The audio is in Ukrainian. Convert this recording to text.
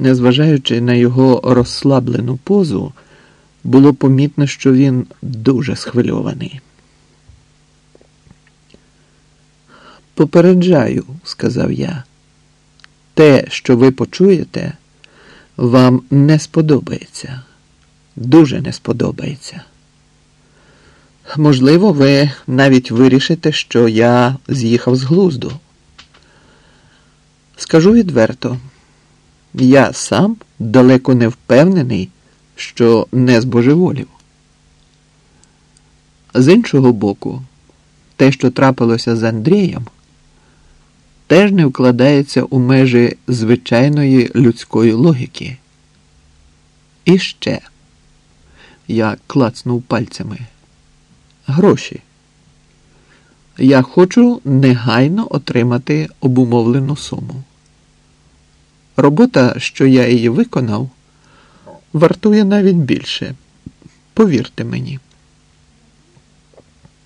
Незважаючи на його розслаблену позу, було помітно, що він дуже схвильований. Попереджаю, сказав я, те, що ви почуєте, вам не сподобається. Дуже не сподобається. Можливо, ви навіть вирішите, що я з'їхав з глузду. Скажу відверто, я сам далеко не впевнений, що не збожеволів. З іншого боку, те, що трапилося з Андрієм, теж не вкладається у межі звичайної людської логіки. І ще я клацнув пальцями. Гроші. Я хочу негайно отримати обумовлену суму. Робота, що я її виконав, вартує навіть більше. Повірте мені.